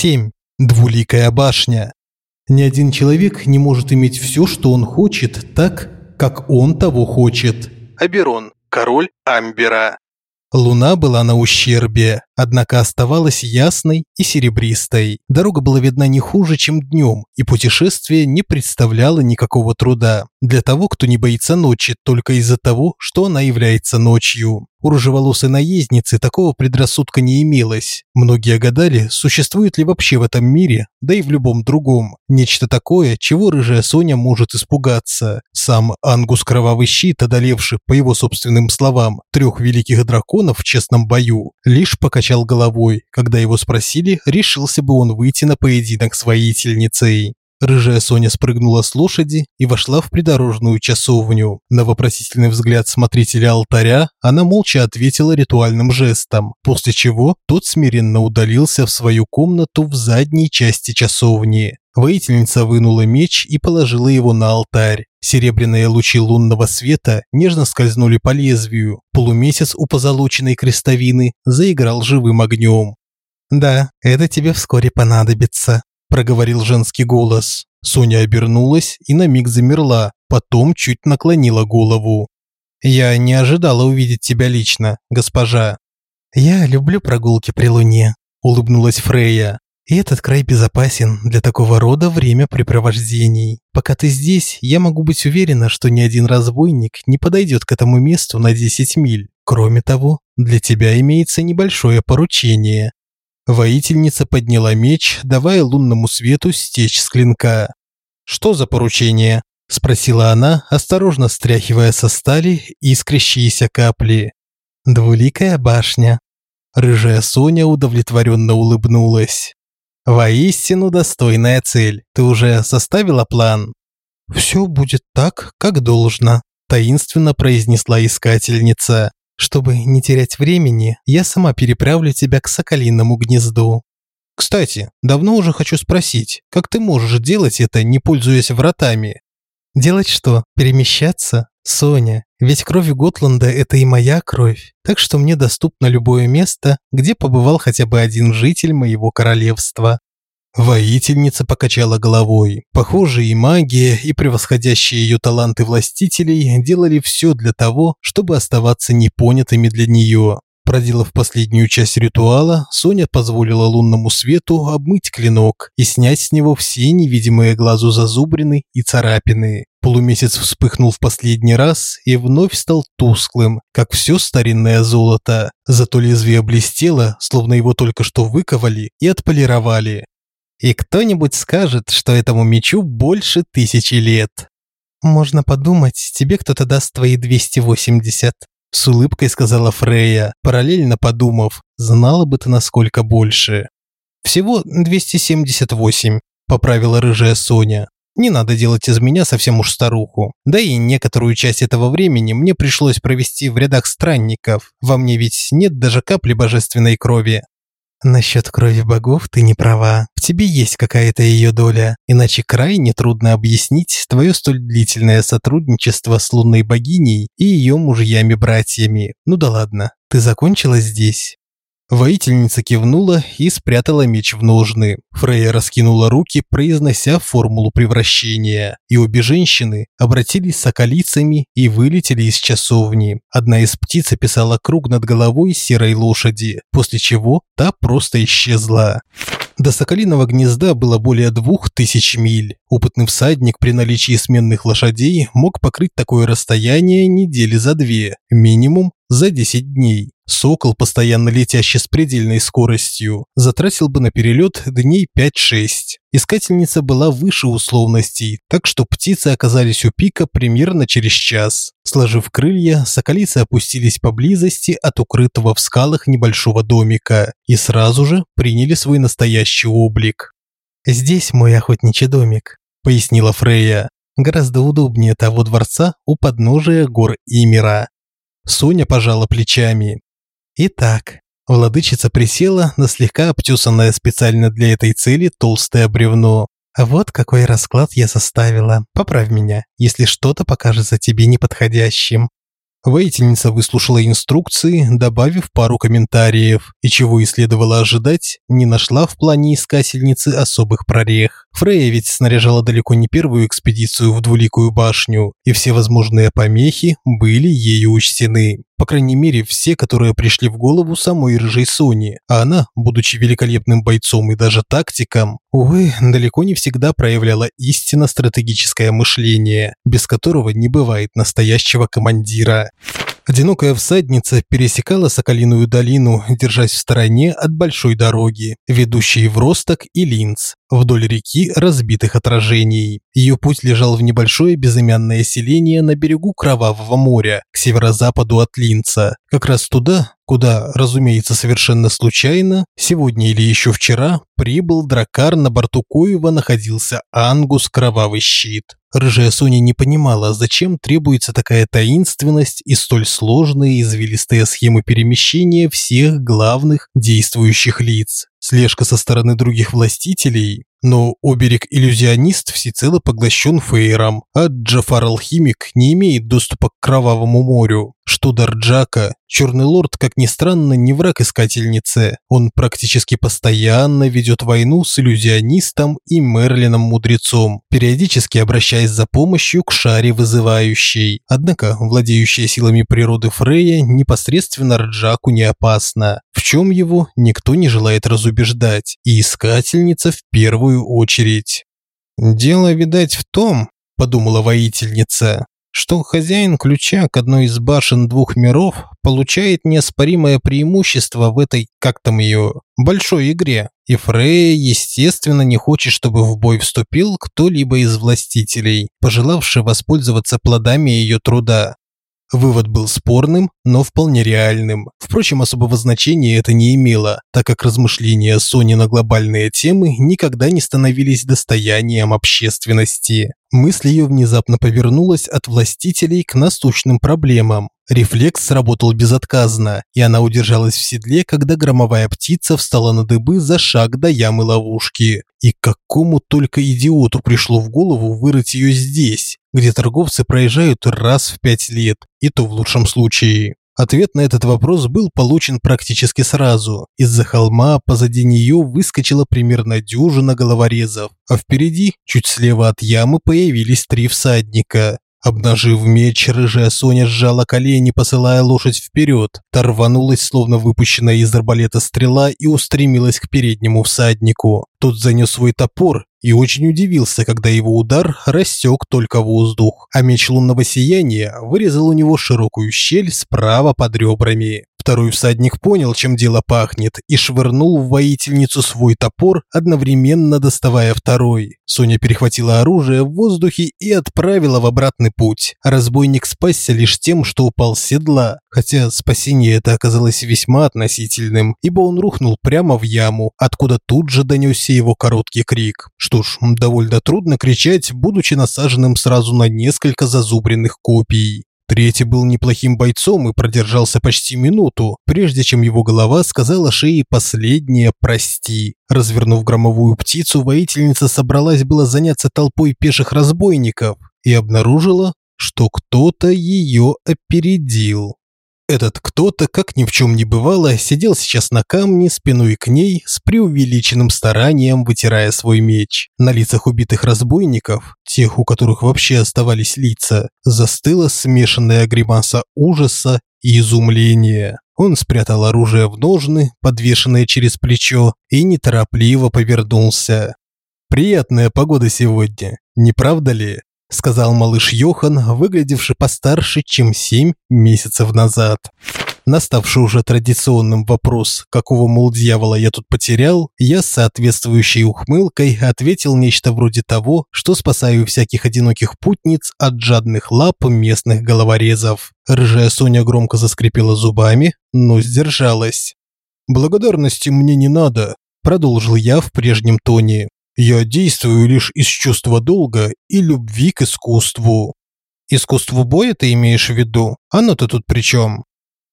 7. Двуликая башня. Ни один человек не может иметь все, что он хочет, так, как он того хочет. Аберон, король Амбера. Луна была на ущербе, однако оставалась ясной и серебристой. Дорога была видна не хуже, чем днем, и путешествие не представляло никакого труда для того, кто не боится ночи только из-за того, что она является ночью. У рыжеволосой наездницы такого предрассудка не имелось. Многие гадали, существует ли вообще в этом мире, да и в любом другом, нечто такое, чего рыжая Соня может испугаться. Сам Ангус Кровавый Щит, одолевший, по его собственным словам, трех великих драконов в честном бою, лишь покачал головой, когда его спросили, решился бы он выйти на поединок с воительницей. Рыжая Соня спрыгнула с лошади и вошла в придорожную часовню. На вопросительный взгляд смотрителя алтаря она молча ответила ритуальным жестом, после чего тот смиренно удалился в свою комнату в задней части часовни. Воительница вынула меч и положила его на алтарь. Серебряные лучи лунного света нежно скользнули по лезвию. Полумесяц у позолоченной крестовины заиграл живым огнем. «Да, это тебе вскоре понадобится», проговорил женский голос. Соня обернулась и на миг замерла, потом чуть наклонила голову. Я не ожидала увидеть тебя лично, госпожа. Я люблю прогулки при луне, улыбнулась Фрейя. И этот край безопасен для такого рода времяпрепровождений. Пока ты здесь, я могу быть уверена, что ни один разбойник не подойдет к этому месту на 10 миль. Кроме того, для тебя имеется небольшое поручение. Воительница подняла меч, давая лунному свету стечь с клинка. «Что за поручение?» – спросила она, осторожно стряхивая со стали искрящиеся капли. «Двуликая башня». Рыжая Соня удовлетворенно улыбнулась. «Воистину достойная цель. Ты уже составила план?» «Все будет так, как должно», – таинственно произнесла искательница. Чтобы не терять времени, я сама переправлю тебя к соколиному гнезду. Кстати, давно уже хочу спросить, как ты можешь делать это, не пользуясь вратами? Делать что? Перемещаться? Соня, ведь кровь Готланда – это и моя кровь, так что мне доступно любое место, где побывал хотя бы один житель моего королевства. Воительница покачала головой. Похоже, и магия, и превосходящие ее таланты властителей делали все для того, чтобы оставаться непонятыми для нее. Проделав последнюю часть ритуала, Соня позволила лунному свету обмыть клинок и снять с него все невидимые глазу зазубрины и царапины. Полумесяц вспыхнул в последний раз и вновь стал тусклым, как все старинное золото. Зато лезвие блестело, словно его только что выковали и отполировали и кто-нибудь скажет, что этому мечу больше тысячи лет. Можно подумать, тебе кто-то даст твои 280, с улыбкой сказала Фрея, параллельно подумав, знала бы ты насколько больше. Всего 278, поправила рыжая Соня. Не надо делать из меня совсем уж старуху. Да и некоторую часть этого времени мне пришлось провести в рядах странников. Во мне ведь нет даже капли божественной крови. Насчет крови богов ты не права. В тебе есть какая-то ее доля, иначе крайне трудно объяснить твое столь длительное сотрудничество с лунной богиней и ее мужьями-братьями. Ну да ладно, ты закончила здесь. Воительница кивнула и спрятала меч в ножны. Фрейя раскинула руки, произнося формулу превращения, и обе женщины обратились соколицами и вылетели из часовни. Одна из птиц описала круг над головой серой лошади, после чего та просто исчезла. До Соколиного гнезда было более двух тысяч миль. Опытный всадник при наличии сменных лошадей мог покрыть такое расстояние недели за две, минимум за 10 дней. Сокол, постоянно летящий с предельной скоростью, затратил бы на перелет дней 5-6. Искательница была выше условностей, так что птицы оказались у пика примерно через час. Сложив крылья, соколицы опустились поблизости от укрытого в скалах небольшого домика и сразу же приняли свой настоящий облик. «Здесь мой охотничий домик», – пояснила Фрейя. «Гораздо удобнее того дворца у подножия гор Имера». Соня пожала плечами. Итак, владычица присела на слегка обтесанное специально для этой цели толстое бревно. Вот какой расклад я составила. Поправь меня, если что-то покажется тебе неподходящим. Воительница выслушала инструкции, добавив пару комментариев, и чего и следовало ожидать, не нашла в плане искательницы особых прорех. Фрея ведь снаряжала далеко не первую экспедицию в Двуликую башню, и все возможные помехи были ею учтены. По крайней мере, все, которые пришли в голову самой рыжей Сони, а она, будучи великолепным бойцом и даже тактиком, увы, далеко не всегда проявляла истинно стратегическое мышление, без которого не бывает настоящего командира. Одинокая всадница пересекала Соколиную долину, держась в стороне от большой дороги, ведущей в Росток и Линц, вдоль реки разбитых отражений. Ее путь лежал в небольшое безымянное селение на берегу Кровавого моря, к северо-западу от Линца, как раз туда, куда, разумеется, совершенно случайно, сегодня или еще вчера, прибыл дракар, на борту коего находился Ангус Кровавый Щит. Рыжая Соня не понимала, зачем требуется такая таинственность и столь сложные извилистые схемы перемещения всех главных действующих лиц. Слежка со стороны других властителей, но Оберег-иллюзионист всецело поглощен Фейром, а Джафар-алхимик не имеет доступа к Кровавому морю. Что Дарджака, Черный лорд, как ни странно, не враг искательницы. Он практически постоянно ведет войну с иллюзионистом и Мерлином-мудрецом, периодически обращаясь за помощью к шаре вызывающей. Однако, владеющая силами природы Фрея непосредственно Рджаку не опасна, в чем его никто не желает разубеждать, и искательница в первую очередь. «Дело, видать, в том, – подумала воительница, что хозяин ключа к одной из башен двух миров получает неоспоримое преимущество в этой, как там ее, большой игре. И Фрей, естественно, не хочет, чтобы в бой вступил кто-либо из властителей, пожелавший воспользоваться плодами ее труда. Вывод был спорным, но вполне реальным. Впрочем, особого значения это не имело, так как размышления Сони на глобальные темы никогда не становились достоянием общественности. Мысль ее внезапно повернулась от властителей к насущным проблемам. Рефлекс сработал безотказно, и она удержалась в седле, когда громовая птица встала на дыбы за шаг до ямы ловушки. И какому только идиоту пришло в голову вырыть ее здесь, где торговцы проезжают раз в пять лет, и то в лучшем случае. Ответ на этот вопрос был получен практически сразу. Из-за холма позади нее выскочила примерно дюжина головорезов, а впереди, чуть слева от ямы, появились три всадника. Обнажив меч, рыжая Соня сжала колени, посылая лошадь вперед. Та рванулась, словно выпущенная из арбалета стрела, и устремилась к переднему всаднику. Тот занес свой топор и очень удивился, когда его удар рассек только воздух, а меч лунного сияния вырезал у него широкую щель справа под ребрами. Второй всадник понял, чем дело пахнет, и швырнул в воительницу свой топор, одновременно доставая второй. Соня перехватила оружие в воздухе и отправила в обратный путь. Разбойник спасся лишь тем, что упал с седла, хотя спасение это оказалось весьма относительным, ибо он рухнул прямо в яму, откуда тут же донесся его короткий крик. Что ж, довольно трудно кричать, будучи насаженным сразу на несколько зазубренных копий. Третий был неплохим бойцом и продержался почти минуту, прежде чем его голова сказала шее последнее «прости». Развернув громовую птицу, воительница собралась было заняться толпой пеших разбойников и обнаружила, что кто-то ее опередил. Этот кто-то, как ни в чем не бывало, сидел сейчас на камне спиной к ней с преувеличенным старанием вытирая свой меч. На лицах убитых разбойников, тех, у которых вообще оставались лица, застыла смешанная гримаса ужаса и изумления. Он спрятал оружие в ножны, подвешенное через плечо, и неторопливо повернулся. «Приятная погода сегодня, не правда ли?» Сказал малыш Йохан, выглядевший постарше, чем семь месяцев назад. Наставший уже традиционным вопрос, какого, мол, дьявола я тут потерял, я с соответствующей ухмылкой ответил нечто вроде того, что спасаю всяких одиноких путниц от жадных лап местных головорезов. Рыжая Соня громко заскрипела зубами, но сдержалась. «Благодарности мне не надо», – продолжил я в прежнем тоне. Я действую лишь из чувства долга и любви к искусству. Искусству боя ты имеешь в виду? Оно-то тут при чем?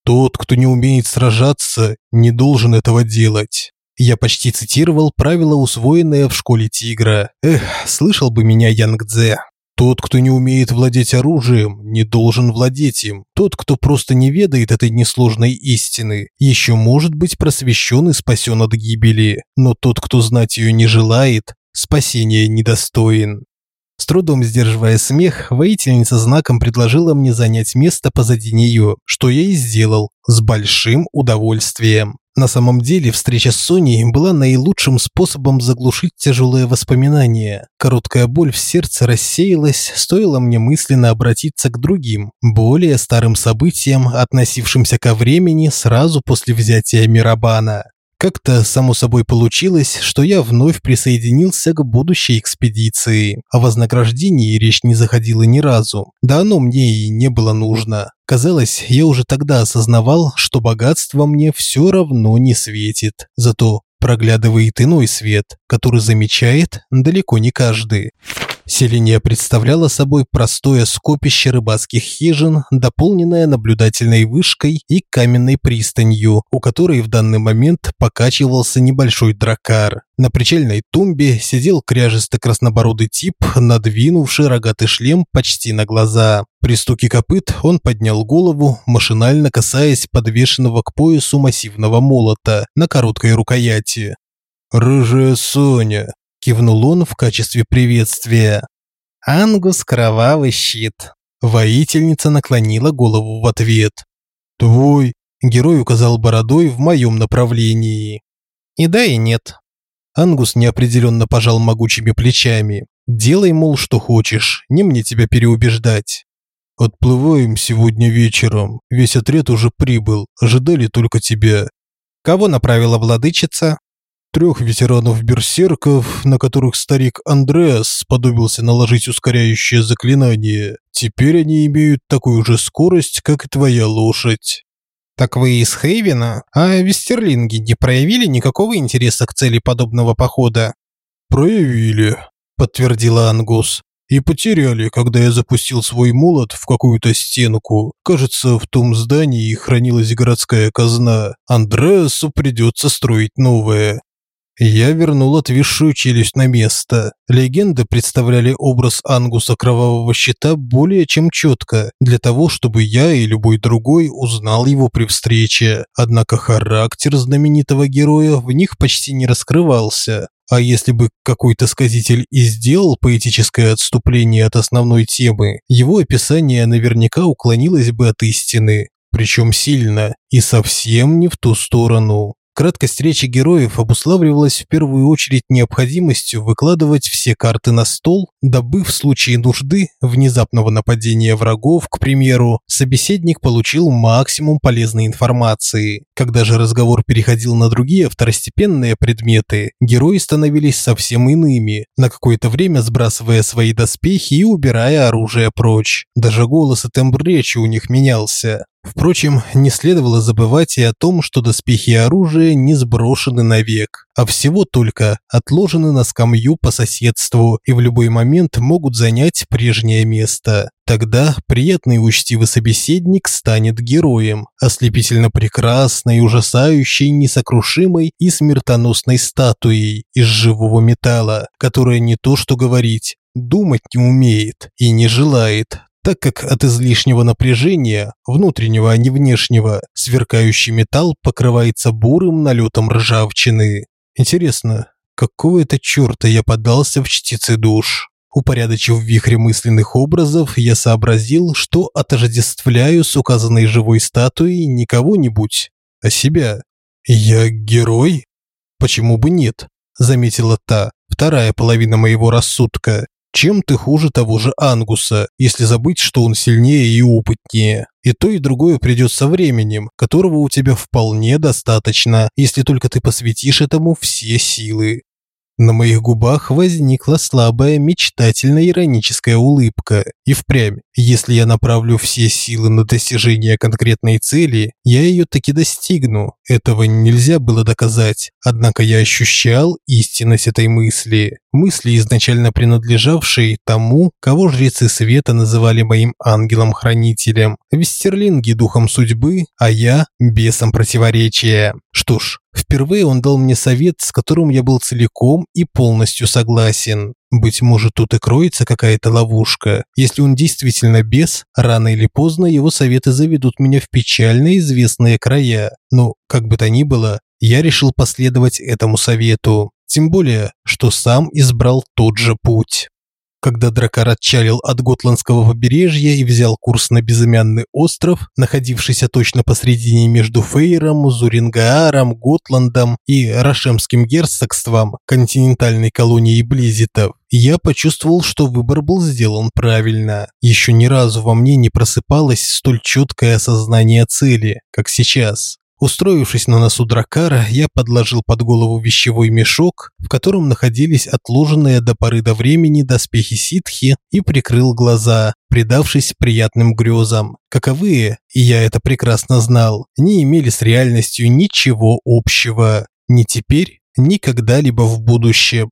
Тот, кто не умеет сражаться, не должен этого делать. Я почти цитировал правила, усвоенные в школе тигра. Эх, слышал бы меня Янг Дзе. Тот, кто не умеет владеть оружием, не должен владеть им. Тот, кто просто не ведает этой несложной истины, еще может быть просвещен и спасен от гибели. Но тот, кто знать ее не желает, спасения недостоин. С трудом сдерживая смех, воительница знаком предложила мне занять место позади нее, что я и сделал с большим удовольствием. На самом деле, встреча с Соней была наилучшим способом заглушить тяжелые воспоминания. Короткая боль в сердце рассеялась, стоило мне мысленно обратиться к другим, более старым событиям, относившимся ко времени сразу после взятия Мирабана. Как-то само собой получилось, что я вновь присоединился к будущей экспедиции. О вознаграждении речь не заходила ни разу. Да оно мне и не было нужно. Казалось, я уже тогда осознавал, что богатство мне все равно не светит. Зато проглядывает иной свет, который замечает далеко не каждый. Селение представляло собой простое скопище рыбацких хижин, дополненное наблюдательной вышкой и каменной пристанью, у которой в данный момент покачивался небольшой дракар. На причальной тумбе сидел кряжестый краснобородый тип, надвинувший рогатый шлем почти на глаза. При стуке копыт он поднял голову, машинально касаясь подвешенного к поясу массивного молота на короткой рукояти. «Рыжая Соня», кивнул он в качестве приветствия. Ангус кровавый щит. Воительница наклонила голову в ответ. Твой герой указал бородой в моем направлении. И да, и нет. Ангус неопределенно пожал могучими плечами. Делай, мол, что хочешь, не мне тебя переубеждать. Отплываем сегодня вечером. Весь отряд уже прибыл, ожидали только тебя. Кого направила владычица? Трех ветеранов-берсерков, на которых старик Андреас сподобился наложить ускоряющее заклинание. Теперь они имеют такую же скорость, как и твоя лошадь. Так вы из Хейвена, а вестерлинги не проявили никакого интереса к цели подобного похода? Проявили, подтвердила Ангус. И потеряли, когда я запустил свой молот в какую-то стенку. Кажется, в том здании хранилась городская казна. Андреасу придется строить новое. Я вернул отвисшую челюсть на место. Легенды представляли образ Ангуса Кровавого Щита более чем четко, для того, чтобы я и любой другой узнал его при встрече. Однако характер знаменитого героя в них почти не раскрывался. А если бы какой-то сказитель и сделал поэтическое отступление от основной темы, его описание наверняка уклонилось бы от истины, причем сильно, и совсем не в ту сторону. Краткость речи героев обуславливалась в первую очередь необходимостью выкладывать все карты на стол, дабы в случае нужды, внезапного нападения врагов, к примеру, собеседник получил максимум полезной информации. Когда же разговор переходил на другие второстепенные предметы, герои становились совсем иными, на какое-то время сбрасывая свои доспехи и убирая оружие прочь. Даже голос и тембр речи у них менялся. Впрочем, не следовало забывать и о том, что доспехи и оружие не сброшены навек, а всего только отложены на скамью по соседству и в любой момент могут занять прежнее место. Тогда приятный и учтивый собеседник станет героем, ослепительно прекрасной, ужасающей, несокрушимой и смертоносной статуей из живого металла, которая не то что говорить, думать не умеет и не желает, так как от излишнего напряжения, внутреннего, а не внешнего, сверкающий металл покрывается бурым налетом ржавчины. Интересно, какого это черта я поддался в чтицы душ? Упорядочив вихре мысленных образов, я сообразил, что отождествляю с указанной живой статуей не кого-нибудь, а себя. Я герой? Почему бы нет? Заметила та, вторая половина моего рассудка. Чем ты хуже того же Ангуса, если забыть, что он сильнее и опытнее? И то, и другое придет со временем, которого у тебя вполне достаточно, если только ты посвятишь этому все силы. На моих губах возникла слабая мечтательно-ироническая улыбка. И впрямь, если я направлю все силы на достижение конкретной цели, я ее таки достигну. Этого нельзя было доказать. Однако я ощущал истинность этой мысли. Мысли, изначально принадлежавшей тому, кого жрецы света называли моим ангелом-хранителем. Вестерлинги духом судьбы, а я бесом противоречия. Что ж, впервые он дал мне совет, с которым я был целиком и полностью согласен. Быть может, тут и кроется какая-то ловушка. Если он действительно бес, рано или поздно его советы заведут меня в печально известные края. Но, как бы то ни было, я решил последовать этому совету. Тем более, что сам избрал тот же путь когда дракар отчалил от готландского побережья и взял курс на безымянный остров, находившийся точно посредине между Фейром, Зурингааром, Готландом и Рашемским герцогством, континентальной колонией Близитов, я почувствовал, что выбор был сделан правильно. Еще ни разу во мне не просыпалось столь четкое осознание цели, как сейчас. Устроившись на носу дракара, я подложил под голову вещевой мешок, в котором находились отложенные до поры до времени доспехи ситхи, и прикрыл глаза, предавшись приятным грезам. Каковые, и я это прекрасно знал, не имели с реальностью ничего общего. Ни теперь, ни когда-либо в будущем.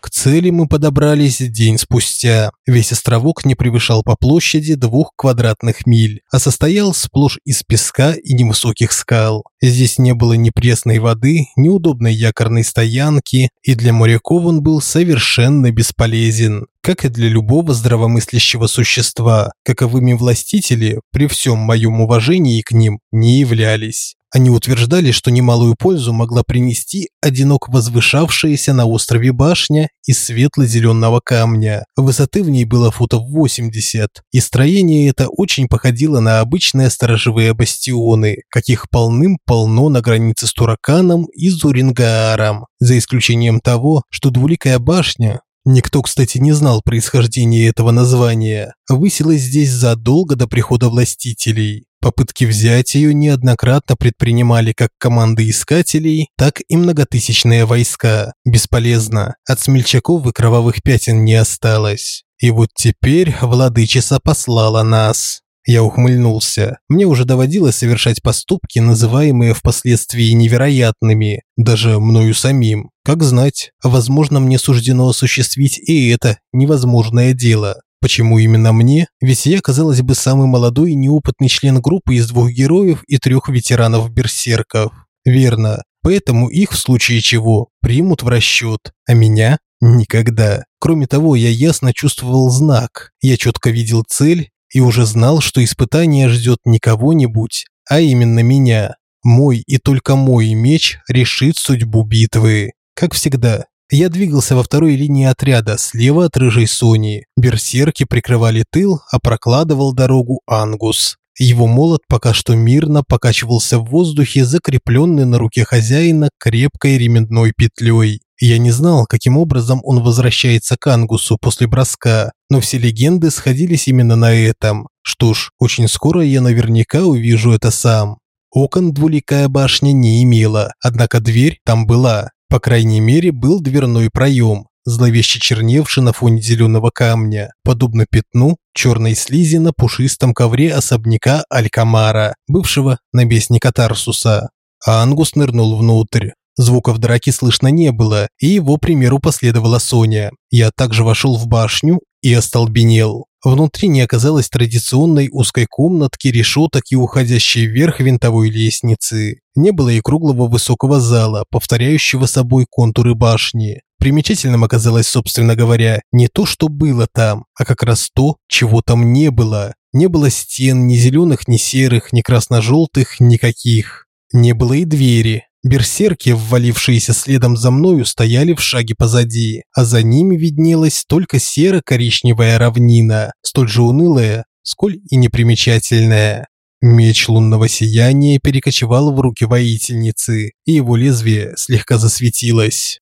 К цели мы подобрались день спустя. Весь островок не превышал по площади двух квадратных миль, а состоял сплошь из песка и невысоких скал. Здесь не было ни пресной воды, ни удобной якорной стоянки, и для моряков он был совершенно бесполезен как и для любого здравомыслящего существа, каковыми властители, при всем моем уважении к ним, не являлись. Они утверждали, что немалую пользу могла принести одинок возвышавшаяся на острове башня из светло-зеленого камня. Высоты в ней было футов 80, и строение это очень походило на обычные сторожевые бастионы, каких полным-полно на границе с Тураканом и Зурингааром, за исключением того, что двуликая башня, Никто, кстати, не знал происхождения этого названия. Высилась здесь задолго до прихода властителей. Попытки взять ее неоднократно предпринимали как команды искателей, так и многотысячные войска. Бесполезно. От смельчаков и кровавых пятен не осталось. И вот теперь владычица послала нас. Я ухмыльнулся. Мне уже доводилось совершать поступки, называемые впоследствии невероятными, даже мною самим. Как знать, возможно, мне суждено осуществить и это невозможное дело. Почему именно мне? Ведь я, казалось бы, самый молодой и неопытный член группы из двух героев и трех ветеранов-берсерков. Верно. Поэтому их, в случае чего, примут в расчет, а меня – никогда. Кроме того, я ясно чувствовал знак. Я четко видел цель и уже знал, что испытание ждет не кого-нибудь, а именно меня. Мой и только мой меч решит судьбу битвы. Как всегда, я двигался во второй линии отряда, слева от рыжей Сони. Берсерки прикрывали тыл, а прокладывал дорогу Ангус. Его молот пока что мирно покачивался в воздухе, закрепленный на руке хозяина крепкой ременной петлей. Я не знал, каким образом он возвращается к Ангусу после броска, но все легенды сходились именно на этом. Что ж, очень скоро я наверняка увижу это сам. Окон двуликая башня не имела, однако дверь там была. По крайней мере, был дверной проем, зловеще черневший на фоне зеленого камня, подобно пятну черной слизи на пушистом ковре особняка Алькамара, бывшего наместника Тарсуса. А Ангус нырнул внутрь. Звуков драки слышно не было, и его примеру последовала Соня. Я также вошел в башню и остолбенел. Внутри не оказалось традиционной узкой комнатки, решеток и уходящей вверх винтовой лестницы. Не было и круглого высокого зала, повторяющего собой контуры башни. Примечательным оказалось, собственно говоря, не то, что было там, а как раз то, чего там не было. Не было стен ни зеленых, ни серых, ни красно-желтых, никаких. Не было и двери, Берсерки, ввалившиеся следом за мною, стояли в шаге позади, а за ними виднелась только серо-коричневая равнина, столь же унылая, сколь и непримечательная. Меч лунного сияния перекочевал в руки воительницы, и его лезвие слегка засветилось.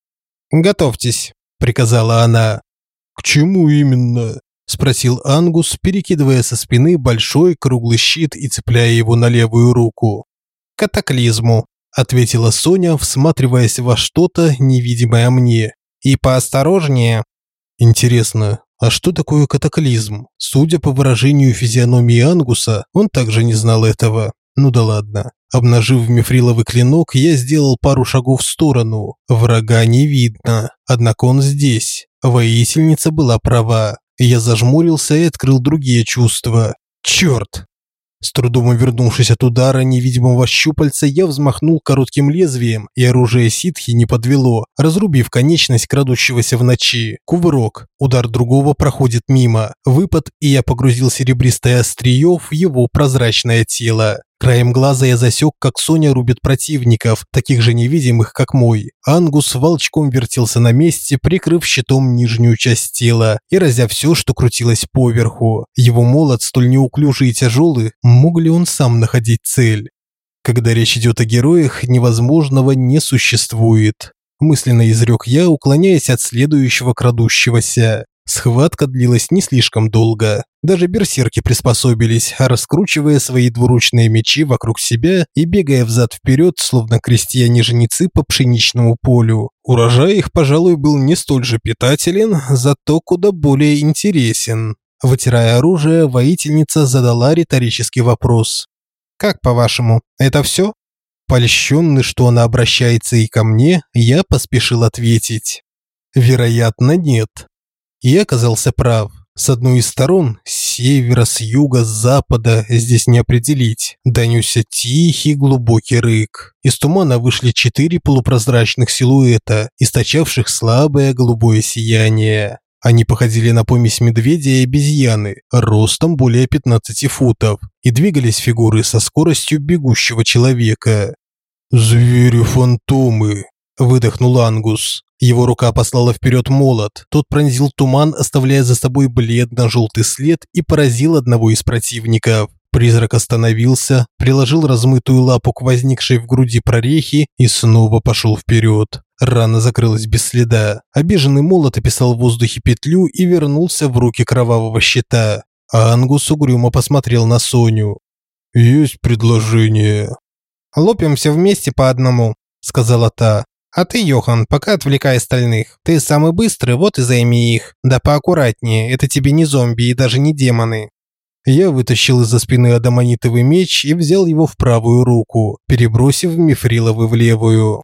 «Готовьтесь», – приказала она. «К чему именно?» – спросил Ангус, перекидывая со спины большой круглый щит и цепляя его на левую руку. «Катаклизму», ответила Соня, всматриваясь во что-то невидимое мне. И поосторожнее. Интересно, а что такое катаклизм? Судя по выражению физиономии Ангуса, он также не знал этого. Ну да ладно. Обнажив мифриловый клинок, я сделал пару шагов в сторону. Врага не видно, однако он здесь. Воительница была права. Я зажмурился и открыл другие чувства. Черт! С трудом увернувшись от удара невидимого щупальца, я взмахнул коротким лезвием, и оружие ситхи не подвело, разрубив конечность крадущегося в ночи. Кувырок. Удар другого проходит мимо. Выпад, и я погрузил серебристое острие в его прозрачное тело. Краем глаза я засек, как Соня рубит противников, таких же невидимых, как мой. Ангус волчком вертелся на месте, прикрыв щитом нижнюю часть тела и разя все, что крутилось поверху. Его молот, столь неуклюжий и тяжелый, мог ли он сам находить цель? Когда речь идет о героях, невозможного не существует. Мысленно изрек я, уклоняясь от следующего крадущегося. Схватка длилась не слишком долго. Даже берсерки приспособились, раскручивая свои двуручные мечи вокруг себя и бегая взад-вперед, словно крестьяне-женицы по пшеничному полю. Урожай их, пожалуй, был не столь же питателен, зато куда более интересен. Вытирая оружие, воительница задала риторический вопрос. «Как по-вашему, это все?» Польщенный, что она обращается и ко мне, я поспешил ответить. «Вероятно, нет и оказался прав. С одной из сторон, с севера, с юга, с запада, здесь не определить, донесся тихий глубокий рык. Из тумана вышли четыре полупрозрачных силуэта, источавших слабое голубое сияние. Они походили на помесь медведя и обезьяны, ростом более 15 футов, и двигались фигуры со скоростью бегущего человека. «Звери-фантомы!» – выдохнул Ангус. Его рука послала вперед молот. Тот пронзил туман, оставляя за собой бледно-желтый след и поразил одного из противников. Призрак остановился, приложил размытую лапу к возникшей в груди прорехе и снова пошел вперед. Рана закрылась без следа. Обиженный молот описал в воздухе петлю и вернулся в руки кровавого щита. А Ангус угрюмо посмотрел на Соню. «Есть предложение». «Лопим все вместе по одному», – сказала та. А ты, Йохан, пока отвлекай остальных. Ты самый быстрый, вот и займи их. Да поаккуратнее, это тебе не зомби и даже не демоны. Я вытащил из-за спины адамонитовый меч и взял его в правую руку, перебросив мифриловый в левую.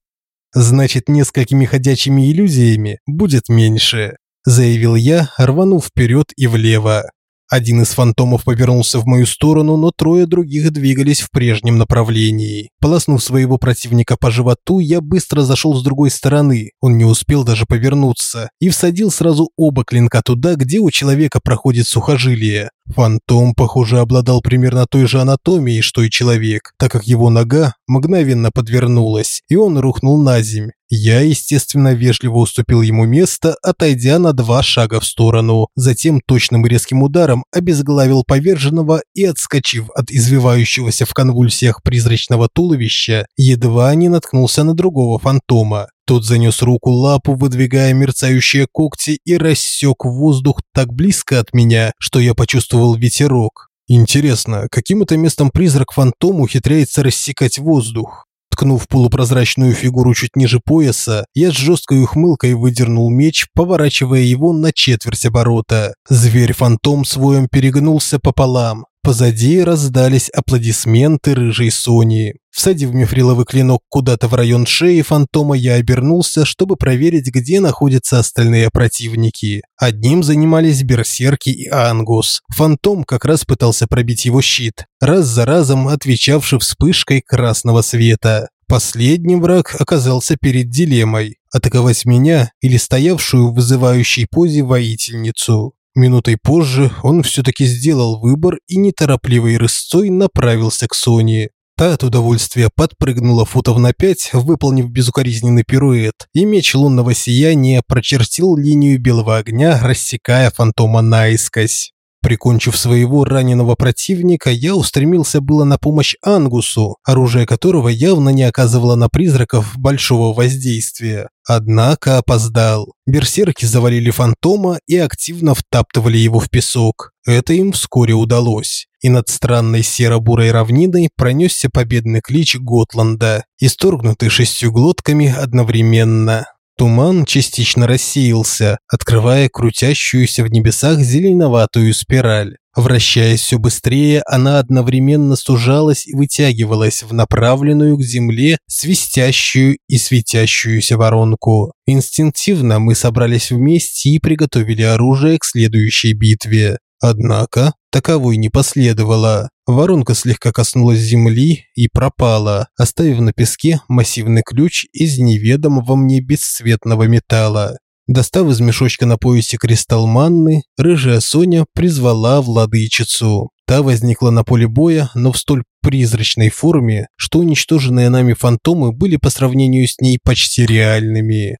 Значит, несколькими ходячими иллюзиями будет меньше, заявил я, рванув вперед и влево. Один из фантомов повернулся в мою сторону, но трое других двигались в прежнем направлении. Полоснув своего противника по животу, я быстро зашел с другой стороны. Он не успел даже повернуться и всадил сразу оба клинка туда, где у человека проходит сухожилие. Фантом, похоже, обладал примерно той же анатомией, что и человек, так как его нога мгновенно подвернулась, и он рухнул на земь. Я, естественно, вежливо уступил ему место, отойдя на два шага в сторону. Затем точным резким ударом обезглавил поверженного и, отскочив от извивающегося в конвульсиях призрачного туловища, едва не наткнулся на другого фантома. Тот занес руку лапу, выдвигая мерцающие когти и рассек воздух так близко от меня, что я почувствовал ветерок. Интересно, каким это местом призрак-фантом ухитряется рассекать воздух? Ткнув полупрозрачную фигуру чуть ниже пояса, я с жесткой ухмылкой выдернул меч, поворачивая его на четверть оборота. Зверь-фантом своем перегнулся пополам. Позади раздались аплодисменты рыжей Сони. Всадив мифриловый клинок куда-то в район шеи фантома, я обернулся, чтобы проверить, где находятся остальные противники. Одним занимались берсерки и ангус. Фантом как раз пытался пробить его щит, раз за разом отвечавший вспышкой красного света. Последний враг оказался перед дилеммой – атаковать меня или стоявшую в вызывающей позе воительницу. Минутой позже он все-таки сделал выбор и неторопливой рысцой направился к Соне. Та от удовольствия подпрыгнула футов на пять, выполнив безукоризненный пируэт, и меч лунного сияния прочертил линию белого огня, рассекая фантома наискось. Прикончив своего раненого противника, я устремился было на помощь Ангусу, оружие которого явно не оказывало на призраков большого воздействия. Однако опоздал. Берсерки завалили фантома и активно втаптывали его в песок. Это им вскоре удалось. И над странной серо-бурой равниной пронесся победный клич Готланда, исторгнутый шестью глотками одновременно. Туман частично рассеялся, открывая крутящуюся в небесах зеленоватую спираль. Вращаясь все быстрее, она одновременно сужалась и вытягивалась в направленную к земле свистящую и светящуюся воронку. Инстинктивно мы собрались вместе и приготовили оружие к следующей битве. Однако таковой не последовало. Воронка слегка коснулась земли и пропала, оставив на песке массивный ключ из неведомого мне бесцветного металла. Достав из мешочка на поясе кристалл манны, рыжая Соня призвала владычицу. Та возникла на поле боя, но в столь призрачной форме, что уничтоженные нами фантомы были по сравнению с ней почти реальными.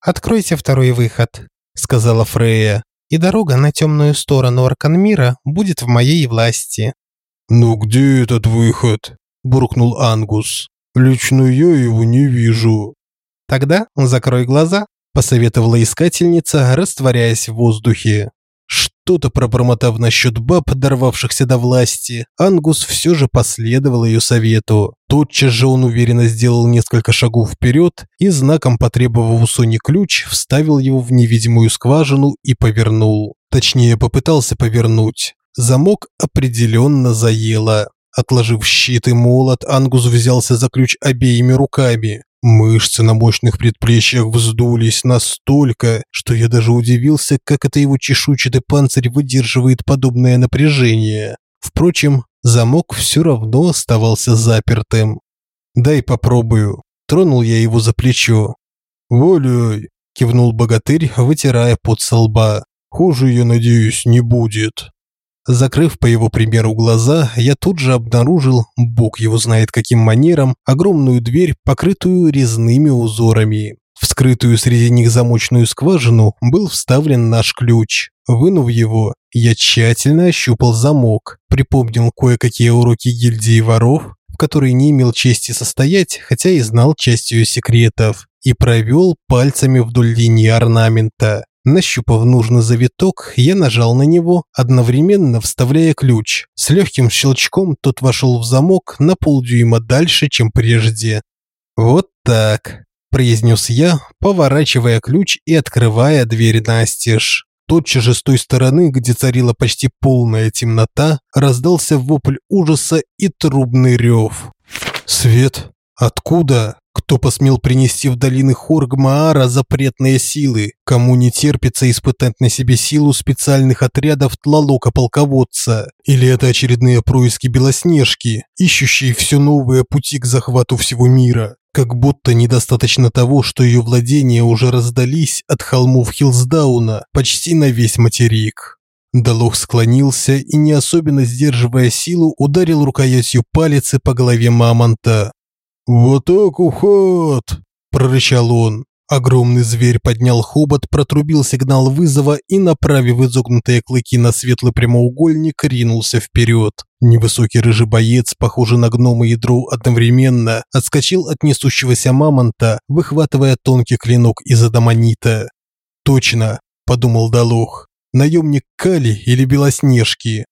«Откройте второй выход», – сказала Фрея, «и дорога на темную сторону Арканмира будет в моей власти». «Но где этот выход?» – буркнул Ангус. «Лично я его не вижу». «Тогда закрой глаза», – посоветовала искательница, растворяясь в воздухе. Что-то пробормотав насчет баб, дорвавшихся до власти, Ангус все же последовал ее совету. Тотчас же он уверенно сделал несколько шагов вперед и, знаком потребовав у Сони ключ, вставил его в невидимую скважину и повернул. Точнее, попытался повернуть. Замок определенно заело. Отложив щит и молот, Ангус взялся за ключ обеими руками. Мышцы на мощных предплечьях вздулись настолько, что я даже удивился, как это его чешуйчатый панцирь выдерживает подобное напряжение. Впрочем, замок все равно оставался запертым. «Дай попробую». Тронул я его за плечо. «Валяй», – кивнул богатырь, вытирая пот со лба. «Хуже, я надеюсь, не будет». Закрыв по его примеру глаза, я тут же обнаружил, бог его знает каким манером, огромную дверь, покрытую резными узорами. В скрытую среди них замочную скважину был вставлен наш ключ. Вынув его, я тщательно ощупал замок, припомнил кое-какие уроки гильдии воров, в которой не имел чести состоять, хотя и знал часть ее секретов, и провел пальцами вдоль линии орнамента. Нащупав нужный завиток, я нажал на него, одновременно вставляя ключ. С легким щелчком тот вошел в замок на полдюйма дальше, чем прежде. «Вот так», – произнес я, поворачивая ключ и открывая дверь настежь. Тотчас же с той стороны, где царила почти полная темнота, раздался вопль ужаса и трубный рев. «Свет? Откуда?» Кто посмел принести в долины Хоргмаара запретные силы? Кому не терпится испытать на себе силу специальных отрядов Тлалока-полководца? Или это очередные происки Белоснежки, ищущие все новые пути к захвату всего мира? Как будто недостаточно того, что ее владения уже раздались от холмов Хилсдауна почти на весь материк. Далох склонился и, не особенно сдерживая силу, ударил рукоятью палицы по голове мамонта. «Вот так уход!» – прорычал он. Огромный зверь поднял хобот, протрубил сигнал вызова и, направив изогнутые клыки на светлый прямоугольник, ринулся вперед. Невысокий рыжий боец, похожий на гнома ядро одновременно, отскочил от несущегося мамонта, выхватывая тонкий клинок из адамонита. «Точно!» – подумал Далох. «Наемник Кали или Белоснежки?»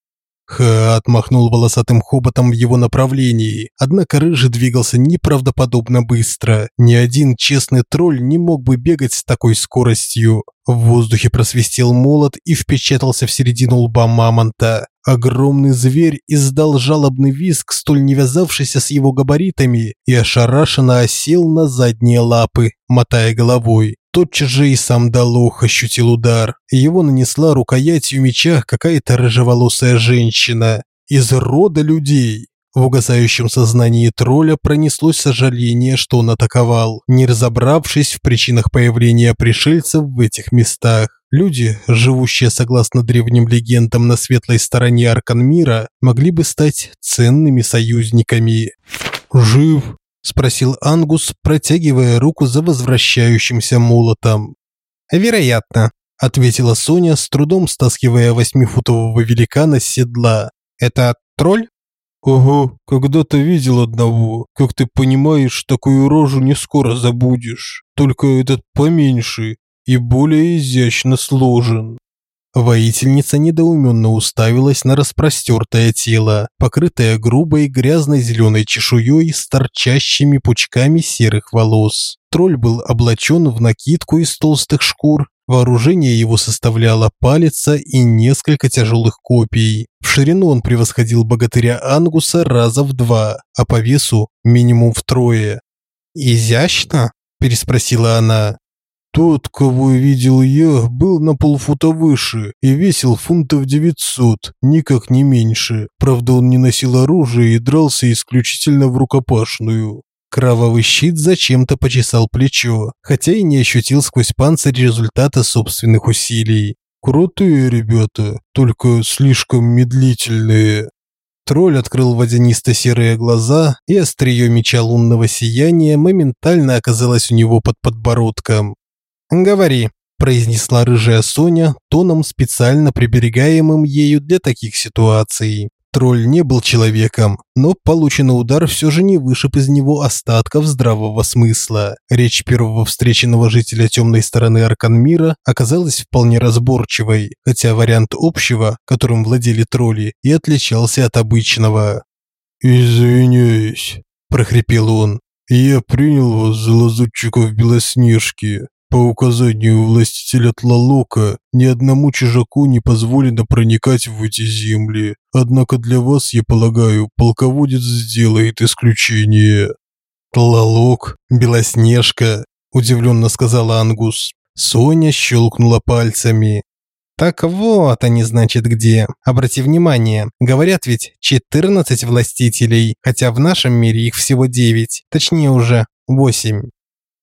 Ха отмахнул волосатым хоботом в его направлении, однако рыжий двигался неправдоподобно быстро. Ни один честный тролль не мог бы бегать с такой скоростью. В воздухе просвистел молот и впечатался в середину лба мамонта. Огромный зверь издал жалобный визг, столь не вязавшийся с его габаритами, и ошарашенно осел на задние лапы, мотая головой. Тотчас же и сам Далох ощутил удар. Его нанесла рукоятью меча какая-то рыжеволосая женщина. Из рода людей. В угасающем сознании тролля пронеслось сожаление, что он атаковал, не разобравшись в причинах появления пришельцев в этих местах. Люди, живущие согласно древним легендам на светлой стороне Арканмира, могли бы стать ценными союзниками. «Жив?» Спросил Ангус, протягивая руку за возвращающимся молотом. Вероятно, ответила Соня, с трудом стаскивая восьмифутового великана с седла. Это тролль? Ого, когда-то видел одного. Как ты понимаешь, такую рожу не скоро забудешь. Только этот поменьше и более изящно сложен. Воительница недоуменно уставилась на распростертое тело, покрытое грубой грязной зеленой чешуей с торчащими пучками серых волос. Тролль был облачен в накидку из толстых шкур, вооружение его составляло палица и несколько тяжелых копий. В ширину он превосходил богатыря Ангуса раза в два, а по весу минимум втрое. «Изящно?» – переспросила она. Тот, кого видел я, был на полфута выше и весил фунтов 900, никак не меньше. Правда, он не носил оружие и дрался исключительно в рукопашную. Кровавый щит зачем-то почесал плечо, хотя и не ощутил сквозь панцирь результата собственных усилий. Крутые ребята, только слишком медлительные. Тролль открыл водянисто-серые глаза, и острие меча лунного сияния моментально оказалось у него под подбородком. «Говори», – произнесла рыжая Соня тоном, специально приберегаемым ею для таких ситуаций. Тролль не был человеком, но полученный удар все же не вышиб из него остатков здравого смысла. Речь первого встреченного жителя темной стороны Арканмира оказалась вполне разборчивой, хотя вариант общего, которым владели тролли, и отличался от обычного. «Извиняюсь», – прохрипел он. «Я принял вас за лазутчиков Белоснежки. По указанию властителя Тлалока, ни одному чужаку не позволено проникать в эти земли. Однако для вас, я полагаю, полководец сделает исключение. Тлалок, Белоснежка, удивленно сказала Ангус. Соня щелкнула пальцами. Так вот они, значит, где. Обрати внимание, говорят ведь 14 властителей, хотя в нашем мире их всего 9, точнее уже 8.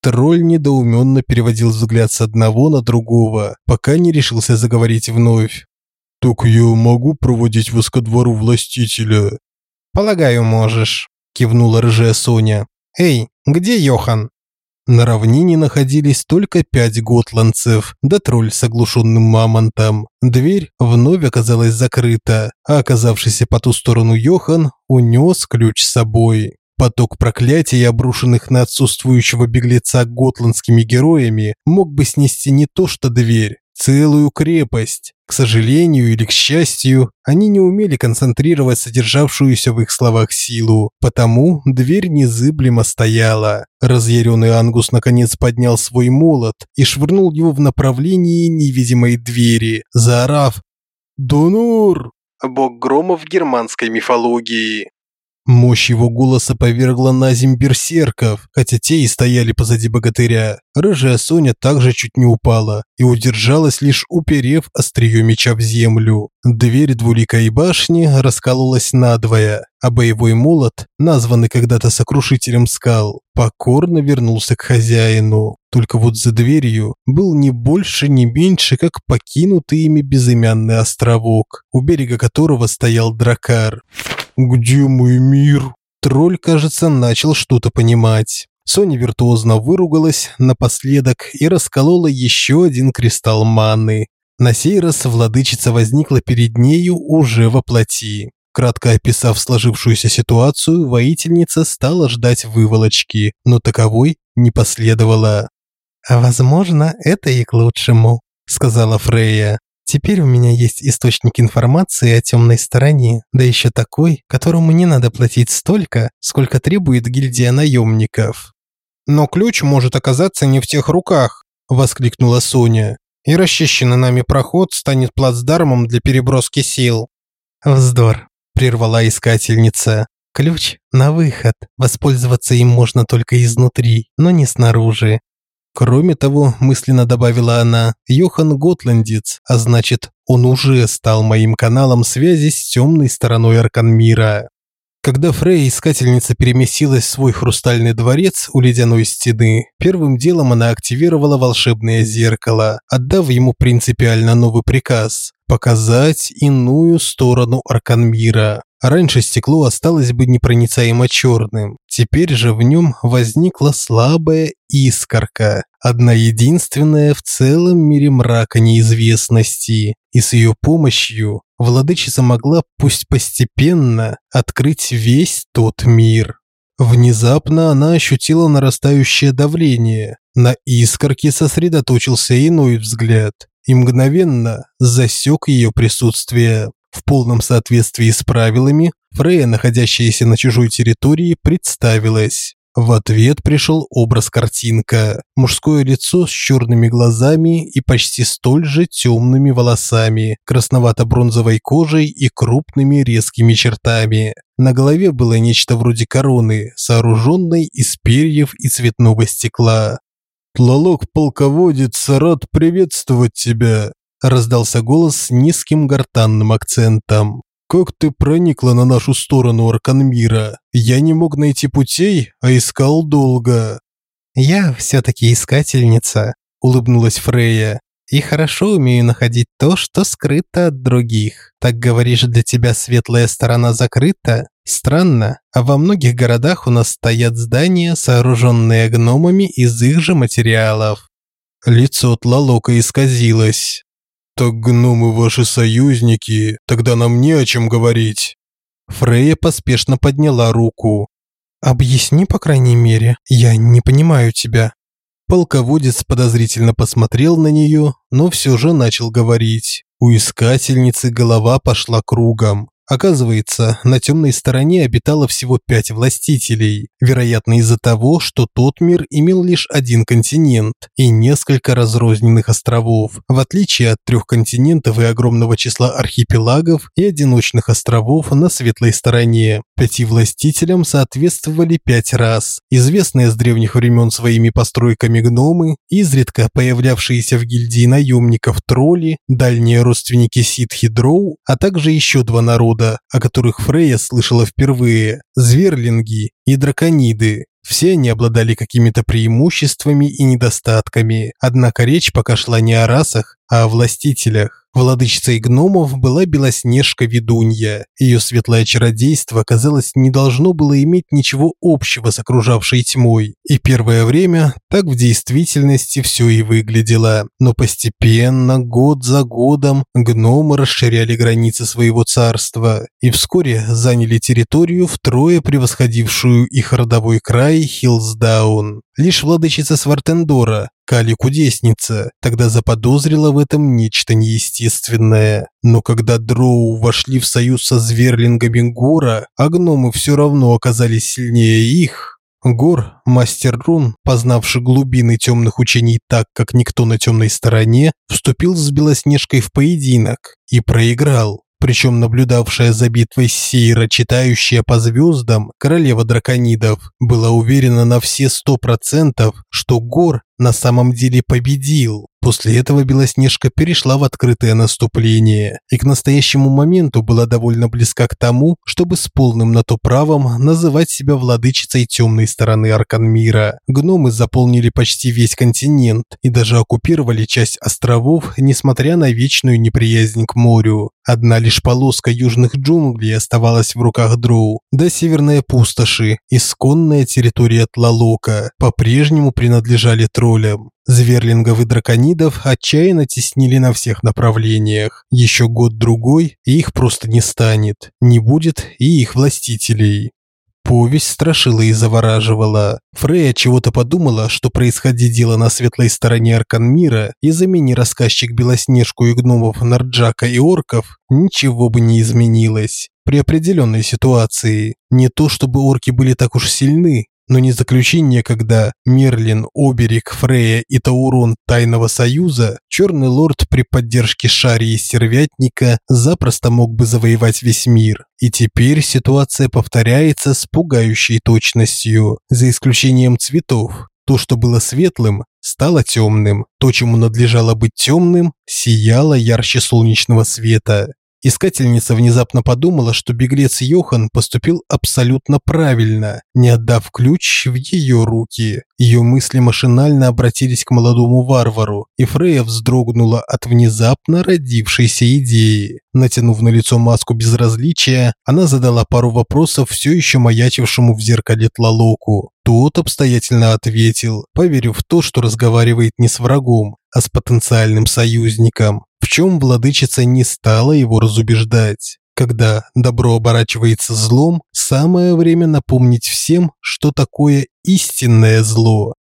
Тролль недоуменно переводил взгляд с одного на другого, пока не решился заговорить вновь. «Так я могу проводить вас ко двору властителя?» «Полагаю, можешь», – кивнула рыжая Соня. «Эй, где Йохан?» На равнине находились только пять готландцев, да тролль с оглушенным мамонтом. Дверь вновь оказалась закрыта, а оказавшийся по ту сторону Йохан унес ключ с собой. Поток проклятий, обрушенных на отсутствующего беглеца готландскими героями, мог бы снести не то что дверь, целую крепость. К сожалению или к счастью, они не умели концентрировать содержавшуюся в их словах силу, потому дверь незыблемо стояла. Разъяренный Ангус наконец поднял свой молот и швырнул его в направлении невидимой двери, заорав «Донор!» Бог грома в германской мифологии. Мощь его голоса повергла на земь берсерков, хотя те и стояли позади богатыря. Рыжая Соня также чуть не упала и удержалась лишь уперев острие меча в землю. Дверь двуликой башни раскололась надвое, а боевой молот, названный когда-то сокрушителем скал, покорно вернулся к хозяину. Только вот за дверью был не больше, не меньше, как покинутый ими безымянный островок, у берега которого стоял дракар. «Где мой мир?» Тролль, кажется, начал что-то понимать. Соня виртуозно выругалась напоследок и расколола еще один кристалл маны. На сей раз владычица возникла перед нею уже во плоти. Кратко описав сложившуюся ситуацию, воительница стала ждать выволочки, но таковой не последовало. «Возможно, это и к лучшему», – сказала Фрейя. Теперь у меня есть источник информации о темной стороне, да еще такой, которому не надо платить столько, сколько требует гильдия наемников. Но ключ может оказаться не в тех руках, воскликнула Соня. И расчищенный нами проход станет плацдармом для переброски сил. Вздор, прервала искательница. Ключ на выход. Воспользоваться им можно только изнутри, но не снаружи. Кроме того, мысленно добавила она, Йохан Готландец, а значит, он уже стал моим каналом связи с темной стороной Арканмира. Когда Фрей, искательница, переместилась в свой хрустальный дворец у ледяной стены, первым делом она активировала волшебное зеркало, отдав ему принципиально новый приказ – показать иную сторону Арканмира. Раньше стекло осталось бы непроницаемо черным, теперь же в нем возникла слабая искорка, одна единственная в целом мире мрака неизвестности, и с ее помощью владычица могла пусть постепенно открыть весь тот мир. Внезапно она ощутила нарастающее давление, на искорке сосредоточился иной взгляд и мгновенно засек ее присутствие. В полном соответствии с правилами, Фрея, находящаяся на чужой территории, представилась. В ответ пришел образ-картинка. Мужское лицо с черными глазами и почти столь же темными волосами, красновато-бронзовой кожей и крупными резкими чертами. На голове было нечто вроде короны, сооруженной из перьев и цветного стекла. «Тлалок-полководец рад приветствовать тебя», – раздался голос с низким гортанным акцентом. «Как ты проникла на нашу сторону, Арканмира? Я не мог найти путей, а искал долго». «Я все-таки искательница», – улыбнулась Фрея. «И хорошо умею находить то, что скрыто от других. Так говоришь, для тебя светлая сторона закрыта? Странно, а во многих городах у нас стоят здания, сооруженные гномами из их же материалов». Лицо Тлалока исказилось. «Так гномы ваши союзники, тогда нам не о чем говорить». Фрея поспешно подняла руку. «Объясни, по крайней мере, я не понимаю тебя». Полководец подозрительно посмотрел на нее, но все же начал говорить. У искательницы голова пошла кругом. Оказывается, на темной стороне обитало всего пять властителей, вероятно из-за того, что тот мир имел лишь один континент и несколько разрозненных островов, в отличие от трех континентов и огромного числа архипелагов и одиночных островов на светлой стороне. Пяти властителям соответствовали пять раз, известные с древних времен своими постройками гномы, изредка появлявшиеся в гильдии наемников тролли, дальние родственники ситхи дроу, а также еще два народа рода, о которых Фрейя слышала впервые – зверлинги и дракониды. Все они обладали какими-то преимуществами и недостатками, однако речь пока шла не о расах, а о властителях. Владычицей гномов была Белоснежка-ведунья. Ее светлое чародейство, казалось, не должно было иметь ничего общего с окружавшей тьмой. И первое время так в действительности все и выглядело. Но постепенно, год за годом, гномы расширяли границы своего царства и вскоре заняли территорию, втрое превосходившую их родовой край Хилсдаун. Лишь владычица Свартендора, Кали-кудесница, тогда заподозрила в этом нечто неестественное. Но когда дроу вошли в союз со зверлингами Гора, а гномы все равно оказались сильнее их, Гор, мастер рун, познавший глубины темных учений так, как никто на темной стороне, вступил с Белоснежкой в поединок и проиграл. Причем наблюдавшая за битвой Сейра, читающая по звездам, королева драконидов, была уверена на все сто процентов, что Гор на самом деле победил. После этого Белоснежка перешла в открытое наступление и к настоящему моменту была довольно близка к тому, чтобы с полным на то правом называть себя владычицей темной стороны Арканмира. Гномы заполнили почти весь континент и даже оккупировали часть островов, несмотря на вечную неприязнь к морю. Одна лишь полоска южных джунглей оставалась в руках Дроу, да северные пустоши, исконная территория Тлалока, по-прежнему принадлежали троллям. Зверлингов и драконидов отчаянно теснили на всех направлениях. Еще год-другой, и их просто не станет. Не будет и их властителей. Повесть страшила и завораживала. Фрея чего-то подумала, что происходит дело на светлой стороне Арканмира, и замени рассказчик Белоснежку и гномов Нарджака и орков, ничего бы не изменилось. При определенной ситуации. Не то чтобы орки были так уж сильны, но не заключение, когда Мерлин, Оберег, Фрея и Таурон Тайного Союза, Черный Лорд при поддержке Шари и Сервятника запросто мог бы завоевать весь мир. И теперь ситуация повторяется с пугающей точностью, за исключением цветов. То, что было светлым, стало темным. То, чему надлежало быть темным, сияло ярче солнечного света. Искательница внезапно подумала, что беглец Йохан поступил абсолютно правильно, не отдав ключ в ее руки. Ее мысли машинально обратились к молодому варвару, и Фрея вздрогнула от внезапно родившейся идеи. Натянув на лицо маску безразличия, она задала пару вопросов все еще маячившему в зеркале Тлалоку. Тот обстоятельно ответил, поверив в то, что разговаривает не с врагом, а с потенциальным союзником чем владычица не стала его разубеждать. Когда добро оборачивается злом, самое время напомнить всем, что такое истинное зло.